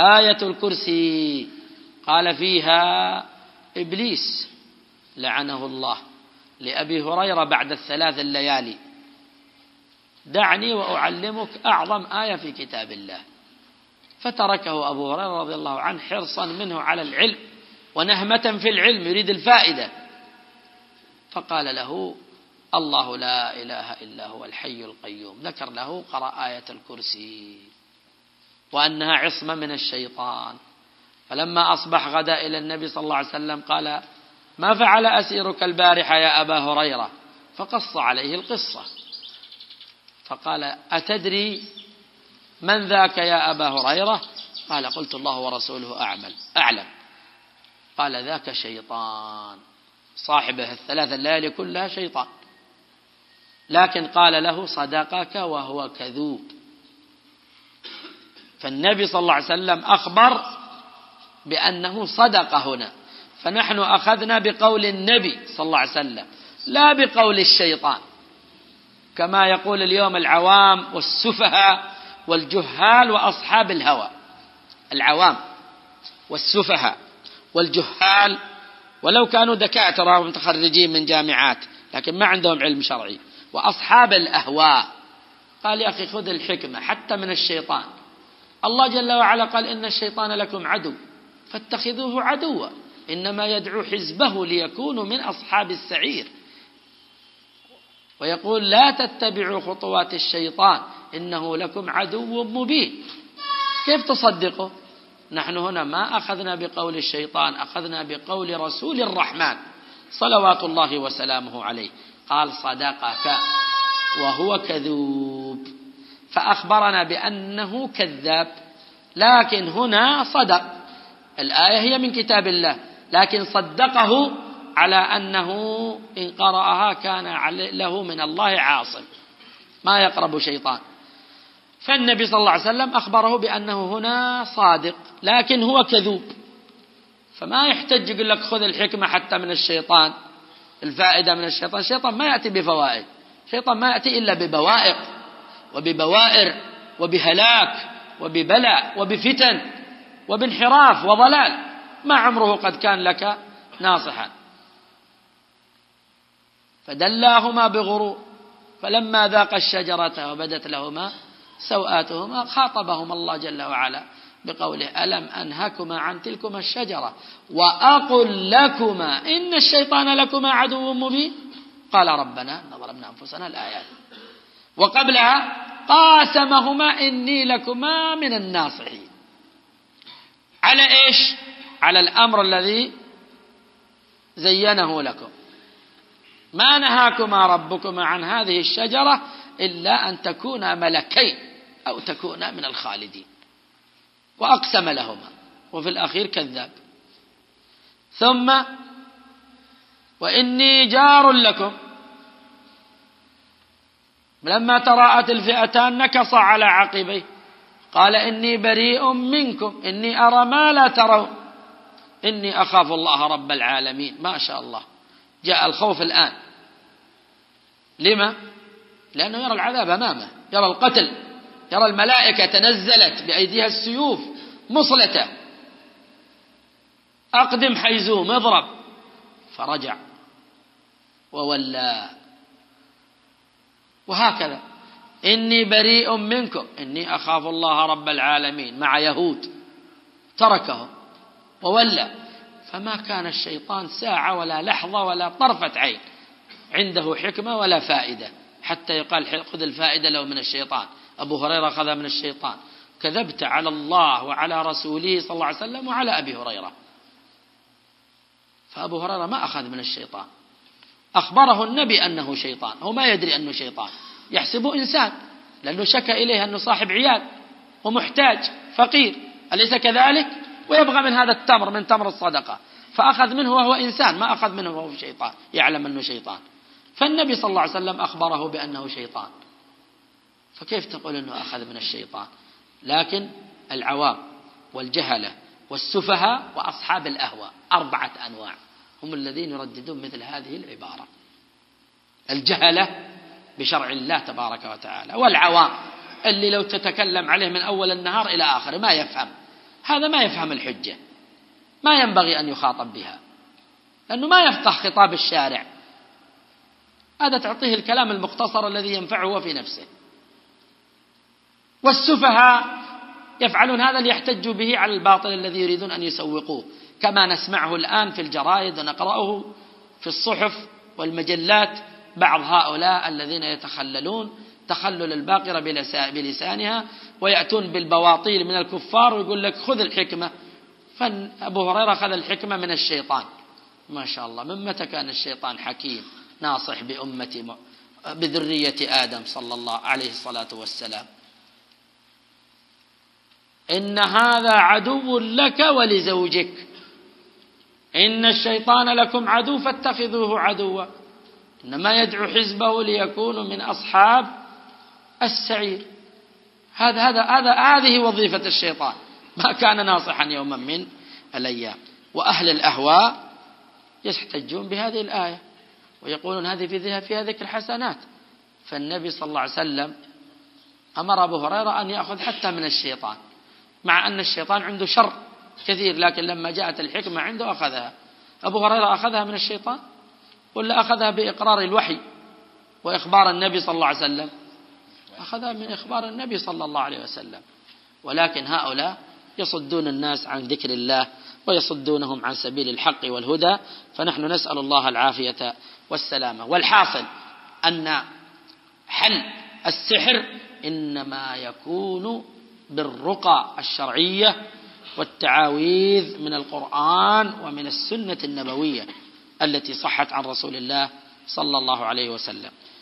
آية الكرسي قال فيها إبليس لعنه الله لأبي هريرة بعد الثلاث الليالي. دعني وأعلمك أعظم آية في كتاب الله. فتركه أبو هريرة رضي الله عنه حرصا منه على العلم ونهمة في العلم يريد الفائدة. فقال له الله لا إله إلا هو الحي القيوم. ذكر له قرأ آية الكرسي. وأنها عصمة من الشيطان. فلما أصبح غدا إلى النبي صلى الله عليه وسلم قال ما فعل أسيرك البارحة يا أبا هريرة؟ فقص عليه القصة. فقال أتدري من ذاك يا أبا هريرة؟ قال قلت الله ورسوله أعمل أعلم. قال ذاك شيطان صاحبه الثلاث الليالي كلها شيطان. لكن قال له صدقك وهو كذوب. فالنبي صلى الله عليه وسلم أخبر بأنه صدق هنا. فنحن أخذنا بقول النبي صلى الله عليه وسلم لا بقول الشيطان. كما يقول اليوم العوام والسفهاء والجهال وأصحاب الهوى. العوام والسفهاء والجهال ولو كانوا دكاترة ومتخرجين من جامعات لكن ما عندهم علم شرعي. وأصحاب الأهواء. قال يا أخي خذ الحكمة حتى من الشيطان. الله جل وعلا قال إن الشيطان لكم عدو فاتخذوه عدوا إنما يدعو حزبه ليكونوا من أصحاب السعير. ويقول لا تتبعوا خطوات الشيطان إنه لكم عدو مبين. كيف تصدقه نحن هنا ما أخذنا بقول الشيطان أخذنا بقول رسول الرحمن صلوات الله وسلامه عليه. قال صدقك وهو كذوب. فأخبرنا بأنه كذاب. لكن هنا صدق. الآية هي من كتاب الله. لكن صدقه على أنه إن قرأها كان له من الله عاصم. ما يقرب شيطان. فالنبي صلى الله عليه وسلم أخبره بأنه هنا صادق. لكن هو كذوب. فما يحتج يقول لك خذ الحكمة حتى من الشيطان. الفائدة من الشيطان. الشيطان ما يأتي بفوائد. الشيطان ما يأتي إلا ببوائق. وببوائر وبهلاك وببلاء وبفتن وبانحراف وضلال. ما عمره قد كان لك ناصحا. فدلاهما بغرور. فلما ذاق الشجرة وبدت لهما سوآتهما خاطبهما الله جل وعلا بقوله ألم أنهكما عن تلكما الشجرة؟ وأقل لكما إن الشيطان لكما عدو مبين. قال ربنا ظلمنا أنفسنا الآيات. وقبلها قاسمهما إني لكما من الناصحين. على إيش؟ على الأمر الذي زينه لكم. ما نهاكما ربكما عن هذه الشجرة إلا أن تكونا ملكين أو تكونا من الخالدين. وأقسم لهما وفي الأخير كذاب. ثم وإني جار لكم لما تراءت الفئتان نكص على عقبيه قال إني بريء منكم إني أرى ما لا ترون. إني أخاف الله رب العالمين. ما شاء الله. جاء الخوف الآن. لما؟ لأنه يرى العذاب أمامه يرى القتل يرى الملائكة تنزلت بأيديها السيوف مصلتة. أقدم حيزوم اضرب. فرجع. وولى. وهكذا. إني بريء منكم. إني أخاف الله رب العالمين مع يهود. تركهم. وولى. فما كان الشيطان ساعة ولا لحظة ولا طرفة عين. عنده حكمة ولا فائدة. حتى يقال خذ الفائدة لو من الشيطان. أبو هريرة أخذها من الشيطان. كذبت على الله وعلى رسوله صلى الله عليه وسلم وعلى أبي هريرة. فأبو هريرة ما أخذ من الشيطان. أخبره النبي أنه شيطان هو ما يدري أنه شيطان يحسبه إنسان لأنه شكى إليه أنه صاحب عيال ومحتاج فقير أليس كذلك؟ ويبغى من هذا التمر من تمر الصدقة فأخذ منه وهو إنسان ما أخذ منه وهو شيطان يعلم أنه شيطان. فالنبي صلى الله عليه وسلم أخبره بأنه شيطان. فكيف تقول أنه أخذ من الشيطان؟ لكن العوام والجهلة والسفهاء وأصحاب الأهواء أربعة أنواع. هم الذين يرددون مثل هذه العبارة. الجهلة بشرع الله تبارك وتعالى والعوام اللي لو تتكلم عليه من أول النهار إلى آخر ما يفهم. هذا ما يفهم الحجة. ما ينبغي أن يخاطب بها. لأنه ما يفقه خطاب الشارع. هذا تعطيه الكلام المختصر الذي ينفعه في نفسه. والسفهاء يفعلون هذا ليحتجوا به على الباطل الذي يريدون أن يسوقوه. كما نسمعه الآن في الجرائد ونقرأه في الصحف والمجلات بعض هؤلاء الذين يتخللون تخلل الباقرة بلسانها ويأتون بالبواطيل من الكفار ويقول لك خذ الحكمة. فأبو هريرة أخذ الحكمة من الشيطان. ما شاء الله من متى كان الشيطان حكيم؟ ناصح بأمة بذرية آدم صلى الله عليه الصلاة والسلام. إن هذا عدو لك ولزوجك. إن الشيطان لكم عدو فاتخذوه عدوا. إنما يدعو حزبه ليكونوا من أصحاب السعير. هذا هذا هذا هذه وظيفة الشيطان. ما كان ناصحا يوما من الأيام. وأهل الأهواء يحتجون بهذه الآية. ويقولون هذه في فيها ذكر حسنات. فالنبي صلى الله عليه وسلم أمر أبو هريرة أن يأخذ حتى من الشيطان. مع أن الشيطان عنده شر. كثير لكن لما جاءت الحكمة عنده أخذها. أبو هريرة أخذها من الشيطان ولا أخذها بإقرار الوحي وإخبار النبي صلى الله عليه وسلم؟ أخذها من إخبار النبي صلى الله عليه وسلم. ولكن هؤلاء يصدون الناس عن ذكر الله ويصدونهم عن سبيل الحق والهدى فنحن نسأل الله العافية والسلامة والحاصل أن حل السحر إنما يكون بالرقى الشرعية والتعاويذ من القرآن ومن السنة النبوية التي صحت عن رسول الله صلى الله عليه وسلم.